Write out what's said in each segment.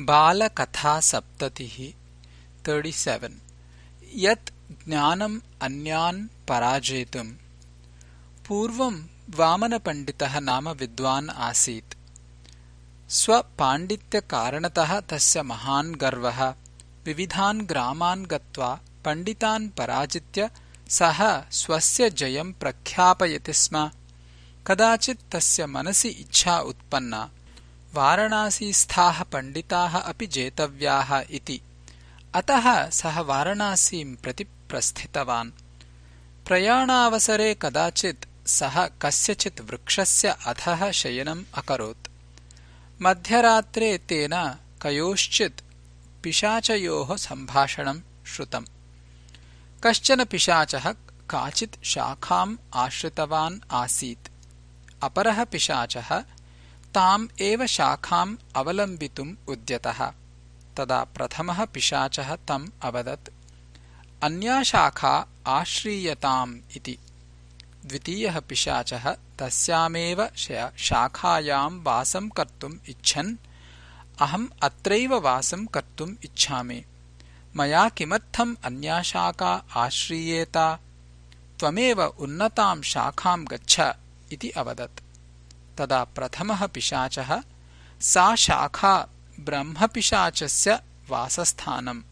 बालकथासप्ततिः seven यत् ज्ञानम् अन्यान् पराजेतुम्। पूर्वम् वामनपण्डितः नाम विद्वान् आसीत्। स्वपाण्डित्यकारणतः तस्य महान् गर्वः विविधान् ग्रामान् गत्वा पण्डितान् पराजित्य सः स्वस्य जयम् प्रख्यापयति स्म। कदाचित् तस्य मनसि इच्छा उत्पन्ना वारणासीस्थाः पण्डिताः अपि जेतव्याः इति। अतः सः वारणासीम् प्रति प्रस्थितवान्। प्रयाणावसरे कदाचित् सः कस्यचित् वृक्षस्य अधः शयनम् अकरोत्। मध्यरात्रे तेन कयोश्चित् पिशाचयोः सम्भाषणम् श्रुतम्। कश्चन पिशाचः काचित् शाखाम् आश्रितवान् आसीत्। अपरः पिशाचः ताम् एव शाखाम् अवलम्बितुम् उद्यतः। तदा प्रथमः पिशाचः तम् अवदत् अन्या शाखा आश्रीयताम् इति। द्वितीयः पिशाचः तस्यामेव शाखायाम् वासम् कर्तुम् इच्छन् अहम् अत्रैव वासम् कर्तुम् इच्छामि। मया किमर्थम् अन्या शाखा आश्रीयेत? त्वमेव उन्नताम् शाखाम् गच्छ इति अवदत् तदा प्रथमः पिशाचः सा शाखा ब्रह्मपिशाचस्य वासस्थानम्।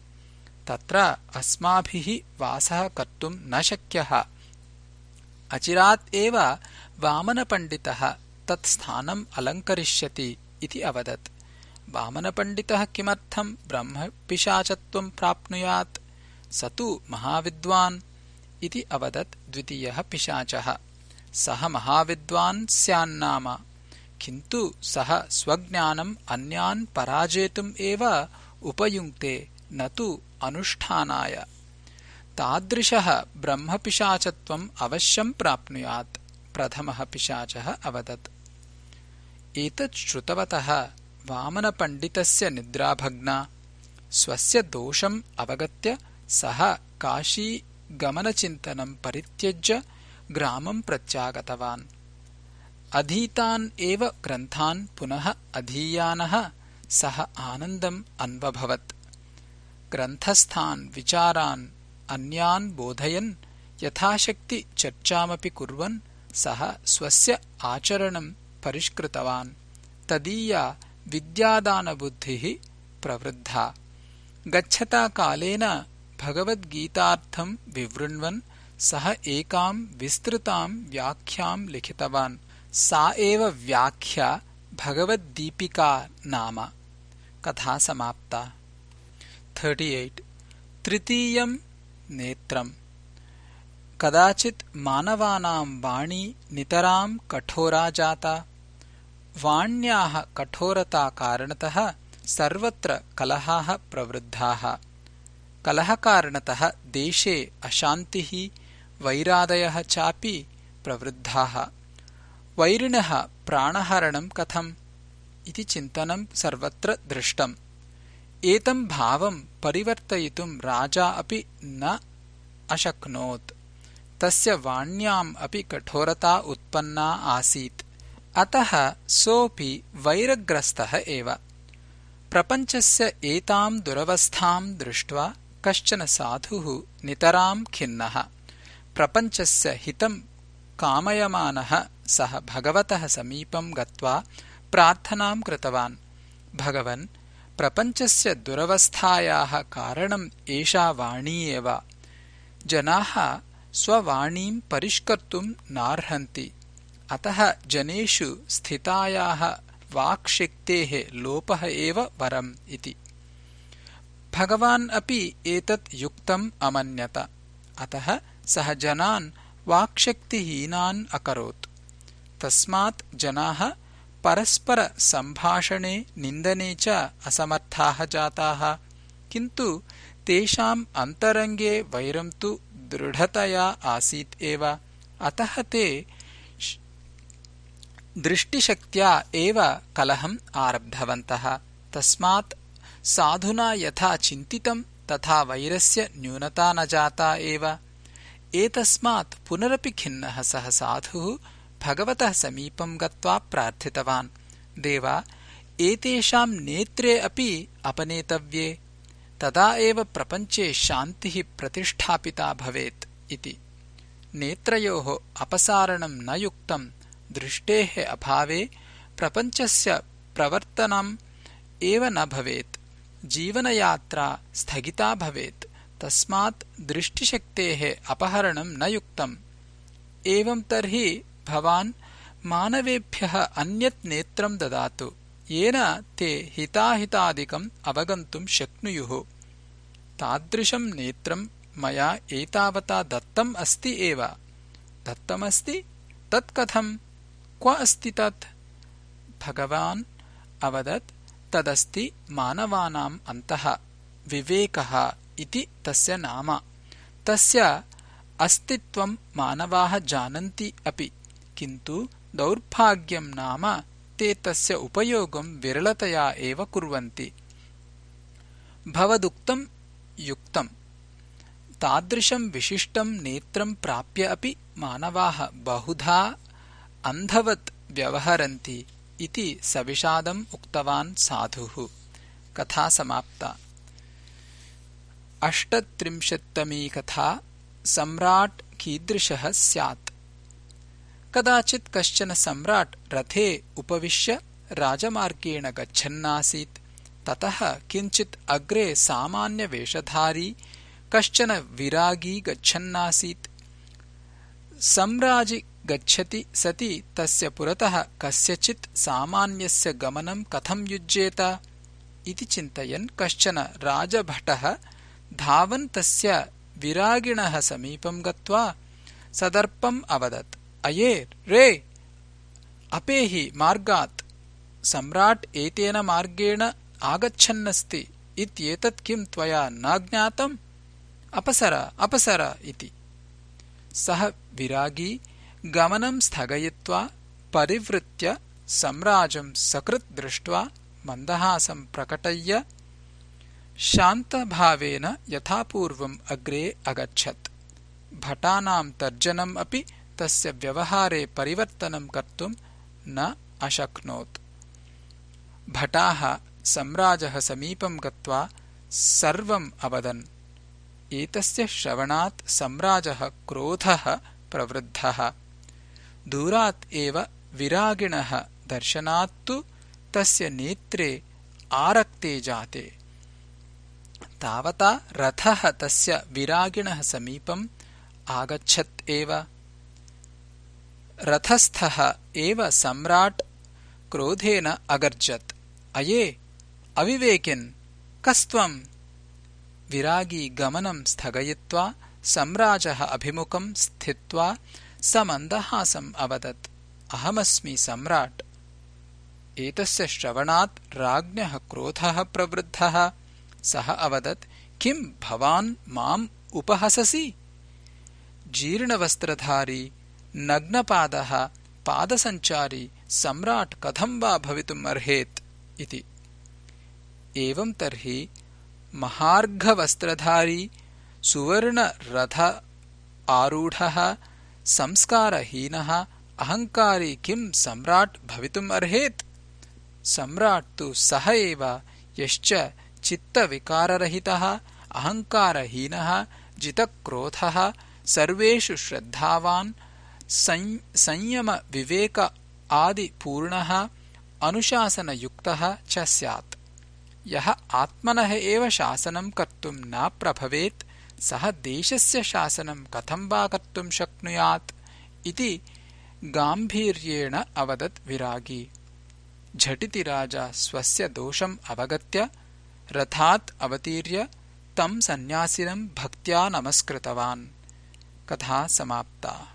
तत्र अस्माभिः वासः कर्तुम् न शक्यः। अचिरात् एव वामनपण्डितः तत् स्थानम् अलङ्करिष्यति इति अवदत्। वामनपण्डितः किमर्थम् ब्रह्मपिशाचत्वम् प्राप्नुयात्? स तु महाविद्वान् इति अवदत् द्वितीयः पिशाचः सः महाविद्वान् स्यान्नाम। किन्तु सः स्वज्ञानम् अन्यान् पराजेतुम् एव उपयुङ्क्ते न तु अनुष्ठानाय। तादृशः ब्रह्मपिशाचत्वम् अवश्यम् प्राप्नुयात् प्रथमः पिशाचः अवदत्। एतत् श्रुतवतः वामनपण्डितस्य निद्राभग्ना स्वस्य दोषम् अवगत्य सः काशीगमनचिन्तनम् परित्यज्य ग्रामम् प्रत्यागतवान्। अधीतान् एव ग्रन्थान् पुनः अधीयानः सः आनन्दम् अन्वभवत्। ग्रन्थस्थान् विचारान् अन्यान् बोधयन् यथाशक्ति चर्चामपि कुर्वन् सः स्वस्य आचरणम् परिष्कृतवान्। तदीया विद्यादानबुद्धिः प्रवृद्धा। गच्छता कालेन भगवद्गीतार्थम् विवृण्वन् सः एकाम् विस्तृताम् व्याख्याम् लिखितवान्। सा एव व्याख्या भगवद्दीपिका नाम। कथा समाप्ता। तृतीयम् नेत्रम्। कदाचित् मानवानाम् वाणी नितराम् कठोरा जाता। वाण्याः कठोरताकारणतः सर्वत्र कलहाः प्रवृद्धाः। कलहकारणतः देशे अशान्तिः वैरादयः चापि प्रवृद्धाः। वैरिणः प्राणहरणम् कथम्? इति चिन्तनम् सर्वत्र दृष्टम्। एतम् भावम् परिवर्तयितुम् राजा अपि न अशक्नोत्। तस्य वाण्याम् अपि कठोरता उत्पन्ना आसीत्। अतः सोऽपि वैरग्रस्तः एव। प्रपञ्चस्य एताम् दुरवस्थाम् दृष्ट्वा कश्चन साधुः नितराम् खिन्नः प्रपञ्चस्य हितम् कामयमानः सः भगवतः समीपम् गत्वा प्रार्थनाम् कृतवान्। भगवन् प्रपञ्चस्य दुरवस्थायाः कारणम् एषा वाणी एव। जनाः स्ववाणीम् परिष्कर्तुम् नार्हन्ति। अतः जनेषु स्थितायाः वाक्शक्तेः लोपः एव वरम् इति। भगवान् अपि एतत् युक्तम् अमन्यत। अतः सः जनान् वाक्शक्तिहीनान् अकरोत्। तस्मात् जनाः परस्परसम्भाषणे निन्दने च असमर्थाः जाताः। किन्तु तेषाम् अन्तरङ्गे वैरम् तु दृढतया आसीत् एव। अतः ते दृष्टिशक्त्या एव कलहम् आरब्धवन्तः। तस्मात् साधुना यथा चिन्तितम् तथा वैरस्य न्यूनता न जाता एव एतस्मात् पुनरपि खिन्नः सः साधुः भगवतः समीपम् गत्वा प्रार्थितवान्। देव एतेषाम् नेत्रे अपि अपनेतव्ये। तदा एव प्रपञ्चे शान्तिः प्रतिष्ठापिता भवेत् इति। नेत्रयोः अपसारणम् न युक्तम् दृष्टेः अभावे प्रपञ्चस्य प्रवर्तनम् एव न भवेत्। जीवनयात्रा स्थगिता भवेत् तस्मात् दृष्टिशक्तेः अपहरणम् न युक्तम्। एवम् तर्हि भवान् मानवेभ्यः अन्यत् नेत्रम् ददातु। येन ते हिताहितादिकम् अवगन्तुम् शक्नुयुः। तादृशम् नेत्रम् मया एतावता दत्तम् अस्ति एव। दत्तमस्ति? तत् कथम् क्व अस्ति तत्? भगवान् अवदत् तदस्ति मानवानाम् अन्तः। विवेकः इति तस्य नाम। तस्य अस्तित्वम् मानवाः जानन्ति अपि किन्तु दौर्भाग्यम् नाम ते तस्य उपयोगम् विरलतया एव कुर्वन्ति। भवदुक्तम् युक्तम् तादृशम् विशिष्टम् नेत्रम् प्राप्य अपि मानवाः बहुधा अन्धवत् व्यवहरन्ति इति सविषादम् उक्तवान् साधुः। कथा समाप्ता अष्टत्रिंशत्तमी कथा सम्राट् कीदृशः स्यात्। कदाचित् कश्चन सम्राट् रथे उपविश्य राजमार्गेण गच्छन्नासीत्। ततः किञ्चित् अग्रे सामान्यवेषधारी कश्चन विरागी गच्छन्नासीत्। सम्राजि गच्छति सति तस्य पुरतः कस्यचित् सामान्यस्य गमनम् कथम् युज्येत? इति चिन्तयन् कश्चन राजभटः धावन् तस्य विरागिणः समीपम् गत्वा सदर्पम् अवदत्। अये रे! अपेहि मार्गात् सम्राट् एतेन मार्गेण आगच्छन्नस्ति। इत्येतत् किम् त्वया न ज्ञातम्? अपसर अपसर इति। सः विरागी गमनम् स्थगयित्वा परिवृत्य सम्राजम् सकृत् दृष्ट्वा मन्दहासम् प्रकटय्य शान्तभावेन यथापूर्वम् अग्रे अगच्छत्। भटानाम् तर्जनम् अपि तस्य व्यवहारे परिवर्तनम् कर्तुम् न अशक्नोत्। भटाः सम्राजः समीपम् गत्वा सर्वम् अवदन्। एतस्य श्रवणात् सम्राजः क्रोधः प्रवृद्धः। दूरात् एव विरागिणः दर्शनात्तु तस्य नेत्रे आरक्ते जाते तावता रथः तस्य विरागिणः समीपम् आगच्छत् एव। रथस्थः एव सम्राट् क्रोधेन अगर्जत्। अये अविवेकिन् कस्त्वम्? विरागी गमनम् स्थगयित्वा सम्राजः अभिमुखम् स्थित्वा स मन्दहासम् अवदत्। अहमस्मि सम्राट्। एतस्य श्रवणात् राज्ञः क्रोधः प्रवृद्धः सः अवदत् किम् भवान् माम् उपहससि? जीर्णवस्त्रधारी नग्नपादः पादसञ्चारी सम्राट् कथम् वा भवितुम् अर्हेत् इति। एवम् तर्हि महार्घवस्त्रधारी सुवर्णरथ आरूढः संस्कारहीनः अहङ्कारी किम् सम्राट् भवितुम् अर्हेत्? सम्राट् तु सः एव यश्च चित्तविकाररहितः अहङ्कारहीनः जितक्रोधः सर्वेषु श्रद्धावान् संयमविवेक आदिपूर्णः अनुशासनयुक्तः च स्यात्। यः आत्मनः एव शासनम् कर्तुम् न प्रभवेत् सः देशस्य शासनम् कथम् वा कर्तुम् शक्नुयात् इति गाम्भीर्येण अवदत् विरागी। झटिति राजा स्वस्य दोषम् अवगत्य रथात् अवतीर्य तम् सन्न्यासिनम् भक्त्या नमस्कृतवान्। कथा समाप्ता